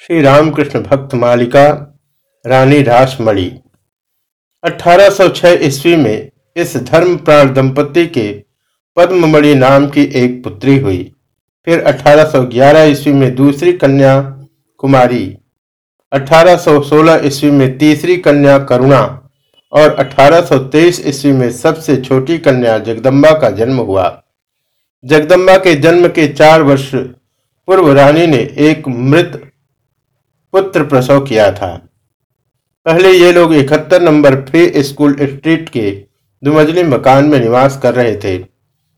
श्री रामकृष्ण भक्त मालिका रानी रासमणि 1806 ईस्वी में इस धर्म प्राण दंपति के पद्ममणि नाम की एक पुत्री हुई। फिर 1811 ईस्वी में दूसरी कन्या कुमारी 1816 ईस्वी में तीसरी कन्या करुणा और 1823 ईस्वी में सबसे छोटी कन्या जगदम्बा का जन्म हुआ। जगदम्बा के जन्म के चार वर्ष पूर्व रानी ने एक मृत पुत्र प्रसव किया था। पहले ये लोग इकहत्तर नंबर फ्री स्कूल स्ट्रीट के दुमजली मकान में निवास कर रहे थे।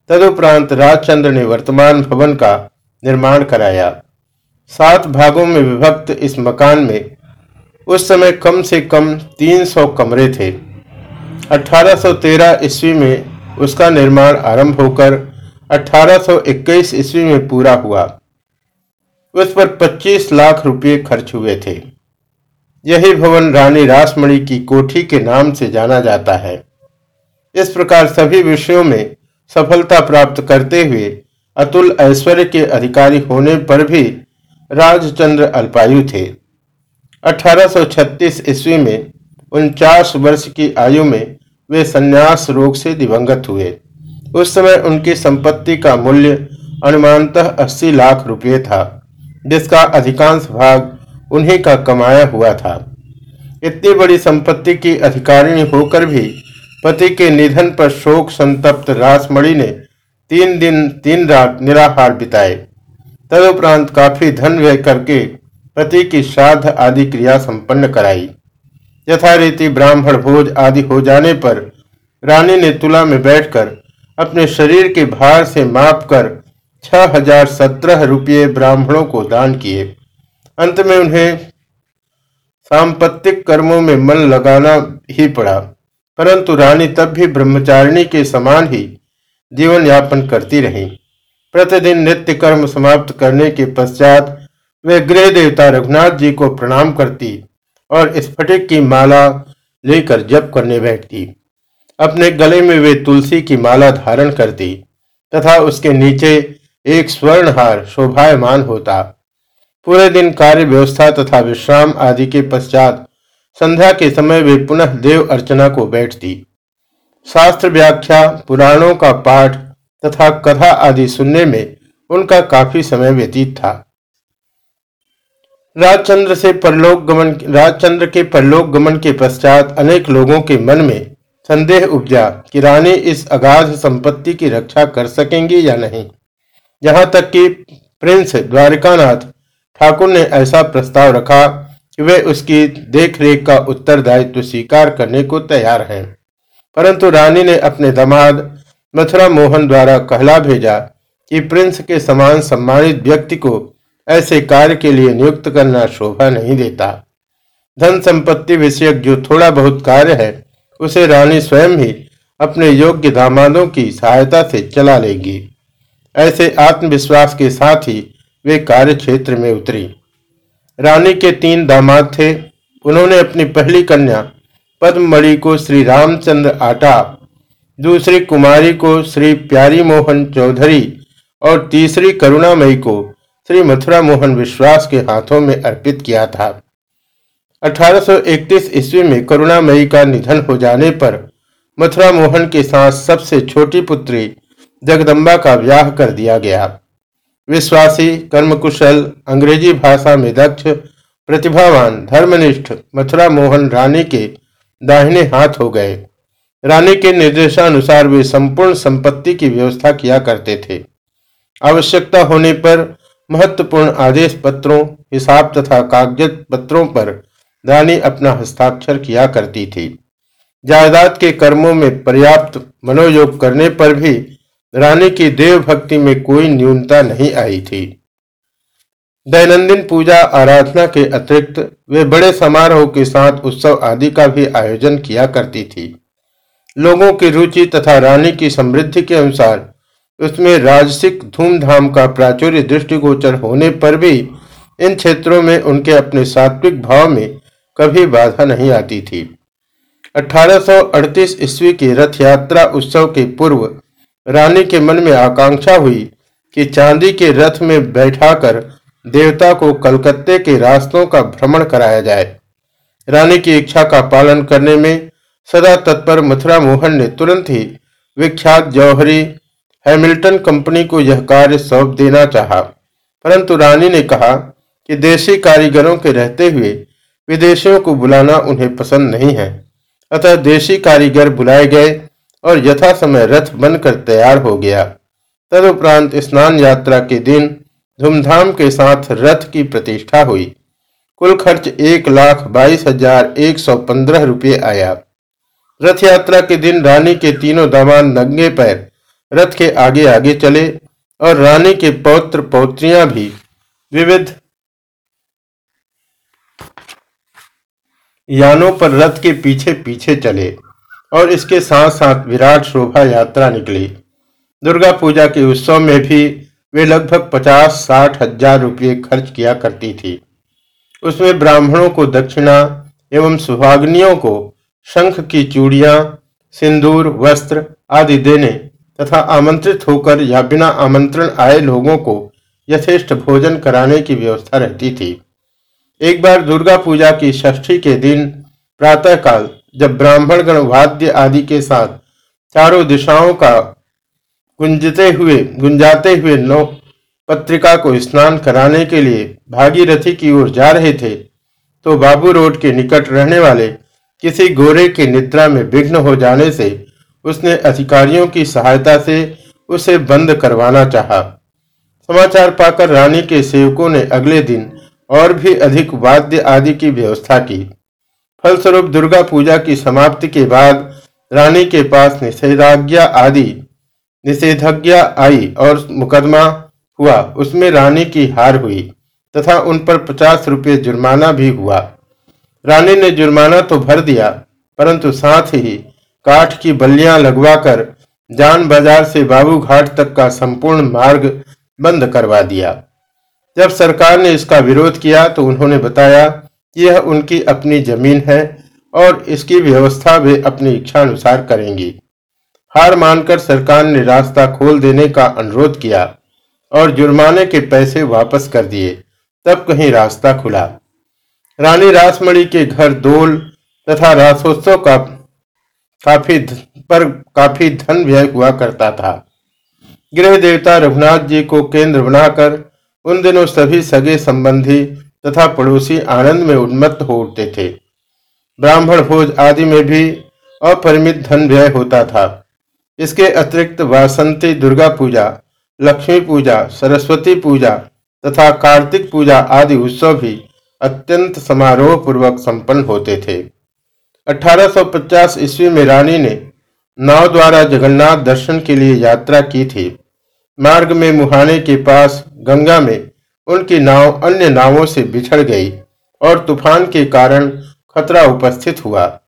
तदुपरांत राजचंद्र ने वर्तमान भवन का निर्माण कराया। सात भागों में विभक्त इस मकान में उस समय कम से कम 300 कमरे थे। 1813 ईस्वी में उसका निर्माण आरंभ होकर 1821 ईस्वी में पूरा हुआ। उस पर 25 लाख रुपए खर्च हुए थे। यही भवन रानी रासमणि की कोठी के नाम से जाना जाता है। इस प्रकार सभी विषयों में सफलता प्राप्त करते हुए अतुल ऐश्वर्य के अधिकारी होने पर भी राजचंद्र अल्पायु थे। 1836 ईस्वी में उनचास वर्ष की आयु में वे संन्यास रोग से दिवंगत हुए। उस समय उनकी संपत्ति का मूल्य अनुमानतः 80 लाख रुपये था। जिसका अधिकांश भाग उन्हीं का कमाया हुआ था। इतनी बड़ी संपत्ति की अधिकारिणी होकर भी पति के निधन पर शोक संतप्त रासमणि ने तीन दिन, तीन रात निराहार बिताए। तदुपरांत काफ़ी धन व्यय करके पति की श्राद्ध आदि क्रिया संपन्न कराई। यथारीति ब्राह्मण भोज आदि हो जाने पर रानी ने तुला में बैठकर अपने शरीर के भार से माप कर छह हज़ार सत्रह रुपये ब्राह्मणों को दान किए। अंत में उन्हें सांपत्तिक कर्मों में मन लगाना ही पड़ा। परंतु रानी तब भी ब्रह्मचारिणी के समान ही जीवन यापन करती रही। प्रतिदिन नित्य कर्म समाप्त करने के पश्चात वे गृह देवता रघुनाथ जी को प्रणाम करती और स्फटिक की माला लेकर जप करने बैठती। अपने गले में वे तुलसी की माला धारण करती तथा उसके नीचे एक स्वर्ण हार शोभायमान होता। पूरे दिन कार्य व्यवस्था तथा विश्राम आदि के पश्चात संध्या के समय वे पुनः देव अर्चना को बैठती। शास्त्र व्याख्या, पुराणों का पाठ तथा कथा आदि सुनने में उनका काफ़ी समय व्यतीत था। राजचंद्र से परलोक गमन राजचंद्र के परलोक गमन के पश्चात अनेक लोगों के मन में संदेह उपजा कि रानी इस अगाध संपत्ति की रक्षा कर सकेंगी या नहीं। यहाँ तक कि प्रिंस द्वारिकानाथ ठाकुर ने ऐसा प्रस्ताव रखा कि वे उसकी देखरेख का उत्तरदायित्व स्वीकार करने को तैयार हैं। परंतु रानी ने अपने दामाद मथुरा मोहन द्वारा कहला भेजा कि प्रिंस के समान सम्मानित व्यक्ति को ऐसे कार्य के लिए नियुक्त करना शोभा नहीं देता। धन संपत्ति विषयक जो थोड़ा बहुत कार्य है, उसे रानी स्वयं ही अपने योग्य दामादों की सहायता से चला लेगी। ऐसे आत्मविश्वास के साथ ही वे कार्य क्षेत्र में उतरी। रानी के तीन दामाद थे। उन्होंने अपनी पहली कन्या पद्ममणि को श्री रामचंद्र आटा, दूसरी कुमारी को श्री प्यारी मोहन चौधरी और तीसरी करुणामयी को श्री मथुरा मोहन विश्वास के हाथों में अर्पित किया था। 1831 ईस्वी में करुणामयी का निधन हो जाने पर मथुरा मोहन के साथ सबसे छोटी पुत्री जगदम्बा का विवाह कर दिया गया। विश्वासी, कर्मकुशल, अंग्रेज़ी भाषा में दक्ष, प्रतिभावान, धर्मनिष्ठ मथुरा मोहन रानी के दाहिने हाथ हो गए। रानी के निर्देशानुसार वे संपूर्ण संपत्ति की व्यवस्था किया करते थे। आवश्यकता होने पर महत्वपूर्ण आदेश पत्रों, हिसाब तथा कागज़ पत्रों पर रानी अपना हस्ताक्षर किया करती थी। जायदाद के कर्मों में पर्याप्त मनोयोग करने पर भी रानी की देव भक्ति में कोई न्यूनता नहीं आई थी। दैनंदिन पूजा, आराधना के अतिरिक्त वे बड़े समारोह के साथ उत्सव आदि का भी आयोजन किया करती थी। लोगों की रुचि तथा रानी की समृद्धि के अनुसार उसमें राजसिक धूमधाम का प्राचुर्य दृष्टिगोचर होने पर भी इन क्षेत्रों में उनके अपने सात्विक भाव में कभी बाधा नहीं आती थी। 1838 ईस्वी की रथ यात्रा उत्सव के पूर्व रानी के मन में आकांक्षा हुई कि चांदी के रथ में बैठाकर देवता को कलकत्ते के रास्तों का भ्रमण कराया जाए। रानी की इच्छा का पालन करने में सदा तत्पर मथुरा मोहन ने तुरंत ही विख्यात जौहरी हैमिल्टन कंपनी को यह कार्य सौंप देना चाहा, परंतु रानी ने कहा कि देशी कारीगरों के रहते हुए विदेशियों को बुलाना उन्हें पसंद नहीं है। अतः देशी कारीगर बुलाए गए और यथा समय रथ बनकर तैयार हो गया। तदुपरांत स्नान यात्रा के दिन धूमधाम के साथ रथ की प्रतिष्ठा हुई। कुल खर्च एक लाख बाईस हज़ार एक सौ पंद्रह रुपये आया। रथ यात्रा के दिन रानी के तीनों दामाद नंगे पैर रथ के आगे आगे चले और रानी के पौत्र पौत्रियाँ भी विविध यानों पर रथ के पीछे पीछे चले। और इसके साथ साथ विराट शोभा यात्रा निकली। दुर्गा पूजा के उत्सव में भी वे लगभग पचास साठ हज़ार रुपये खर्च किया करती थी। उसमें ब्राह्मणों को दक्षिणा एवं सुहाग्नियों को शंख की चूड़ियाँ, सिंदूर, वस्त्र आदि देने तथा आमंत्रित होकर या बिना आमंत्रण आए लोगों को यथेष्ट भोजन कराने की व्यवस्था रहती थी। एक बार दुर्गा पूजा की षष्ठी के दिन प्रातःकाल जब ब्राह्मण गण वाद्य आदि के साथ चारों दिशाओं का गुंजते हुए, गुंजाते हुए नौ पत्रिका को स्नान कराने के लिए भागीरथी की ओर जा रहे थे तो बाबू रोड के निकट रहने वाले किसी गोरे की निद्रा में विघ्न हो जाने से उसने अधिकारियों की सहायता से उसे बंद करवाना चाहा। समाचार पाकर रानी के सेवकों ने अगले दिन और भी अधिक वाद्य आदि की व्यवस्था की फलस्वरूप दुर्गा पूजा की समाप्ति के बाद रानी के पास निषेधाज्ञा आदि, निषेधाज्ञा आई और मुकदमा हुआ। उसमें रानी की हार हुई तथा उन पर पचास रुपये जुर्माना भी हुआ। रानी ने जुर्माना तो भर दिया, परंतु साथ ही काठ की बल्लियाँ लगवाकर जान बाज़ार से बाबू घाट तक का संपूर्ण मार्ग बंद करवा दिया। जब सरकार ने इसका विरोध किया तो उन्होंने बताया यह उनकी अपनी ज़मीन है और इसकी व्यवस्था वे अपनी इच्छा अनुसार करेंगी। हार मानकर सरकार ने रास्ता खोल देने का अनुरोध किया और जुर्माने के पैसे वापस कर दिए। तब कहीं रास्ता खुला। रानी रासमणि के घर दोल तथा रासोत्सव का काफ़ी पर काफ़ी धन व्यय हुआ करता था। गृह देवता रघुनाथ जी को केंद्र बनाकर उन दिनों सभी सगे संबंधी तथा पड़ोसी आनंद में उन्मत्त हो उठते थे। ब्राह्मण भोज आदि में भी अपरिमित धन व्यय होता था। इसके अतिरिक्त वासंती, दुर्गा पूजा, लक्ष्मी पूजा, सरस्वती पूजा तथा कार्तिक पूजा आदि उत्सव भी अत्यंत समारोह पूर्वक संपन्न होते थे। 1850 ईस्वी में रानी ने नाव द्वारा जगन्नाथ दर्शन के लिए यात्रा की थी। मार्ग में मुहाने के पास गंगा में उनकी नाव अन्य नावों से बिछड़ गई और तूफ़ान के कारण खतरा उपस्थित हुआ।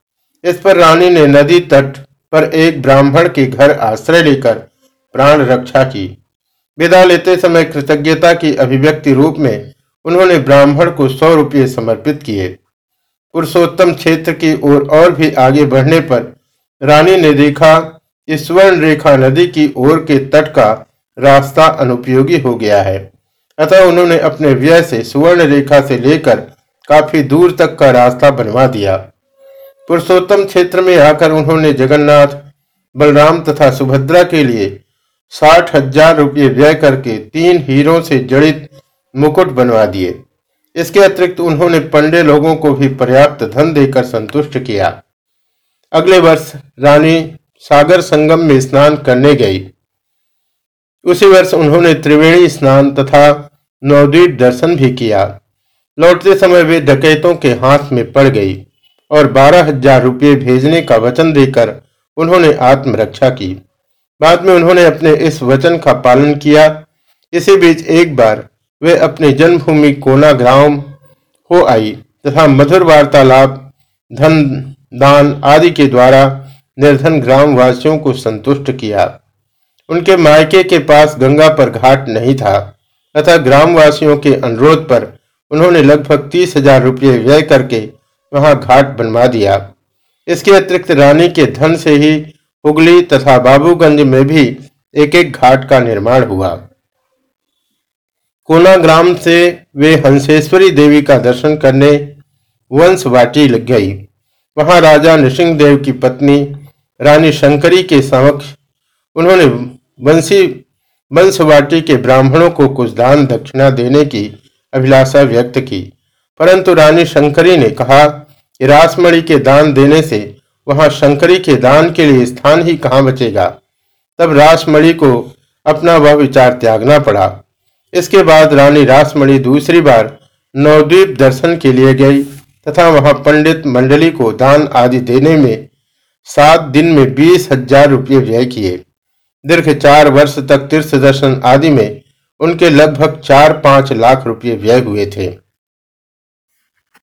इस पर रानी ने नदी तट पर एक ब्राह्मण के घर आश्रय लेकर प्राण रक्षा की। विदा लेते समय कृतज्ञता की अभिव्यक्ति रूप में उन्होंने ब्राह्मण को सौ रुपये समर्पित किए। पुरुषोत्तम क्षेत्र की ओर और, भी आगे बढ़ने पर रानी ने देखा कि स्वर्ण रेखा नदी की ओर के तट का रास्ता अनुपयोगी हो गया है। अतः उन्होंने अपने व्यय से सुवर्ण रेखा से लेकर काफ़ी दूर तक का रास्ता बनवा दिया। पुरुषोत्तम क्षेत्र में आकर उन्होंने जगन्नाथ, बलराम तथा सुभद्रा के लिए साठ हज़ार रुपये व्यय करके तीन हीरों से जड़ित मुकुट बनवा दिए। इसके अतिरिक्त उन्होंने पंडे लोगों को भी पर्याप्त धन देकर संतुष्ट किया। अगले वर्ष रानी सागर संगम में स्नान करने गई। उसी वर्ष उन्होंने त्रिवेणी स्नान तथा नवद्वीप दर्शन भी किया। लौटते समय वे डकैतों के हाथ में पड़ गई और बारह हज़ार रुपये भेजने का वचन देकर उन्होंने आत्मरक्षा की। बाद में उन्होंने अपने इस वचन का पालन किया। इसी बीच एक बार वे अपनी जन्मभूमि कोना ग्राम हो आई तथा मधुर वार्तालाप, धन, दान आदि के द्वारा निर्धन ग्राम वासियों को संतुष्ट किया। उनके मायके के पास गंगा पर घाट नहीं था। तथा ग्रामवासियों के अनुरोध पर उन्होंने लगभग तीस हज़ार रुपये व्यय करके वहाँ घाट बनवा दिया। इसके अतिरिक्त रानी के धन से ही हुगली तथा बाबूगंज में भी एक एक घाट का निर्माण हुआ। कोना ग्राम से वे हंसेश्वरी देवी का दर्शन करने वंशवाटी लग गई। वहाँ राजा नृसिंह देव की पत्नी रानी शंकरी के समक्ष उन्होंने वंशी वंशवाटी के ब्राह्मणों को कुछ दान दक्षिणा देने की अभिलाषा व्यक्त की। परंतु रानी शंकरी ने कहा कि रासमणि के दान देने से वहाँ शंकरी के दान के लिए स्थान ही कहाँ बचेगा। तब रासमणि को अपना वह विचार त्यागना पड़ा। इसके बाद रानी रासमणि दूसरी बार नवद्वीप दर्शन के लिए गई तथा वहाँ पंडित मंडली को दान आदि देने में सात दिन में बीस हज़ार रुपये व्यय किए। दीर्घ चार वर्ष तक तीर्थ दर्शन आदि में उनके लगभग चार पाँच लाख रुपये व्यय हुए थे।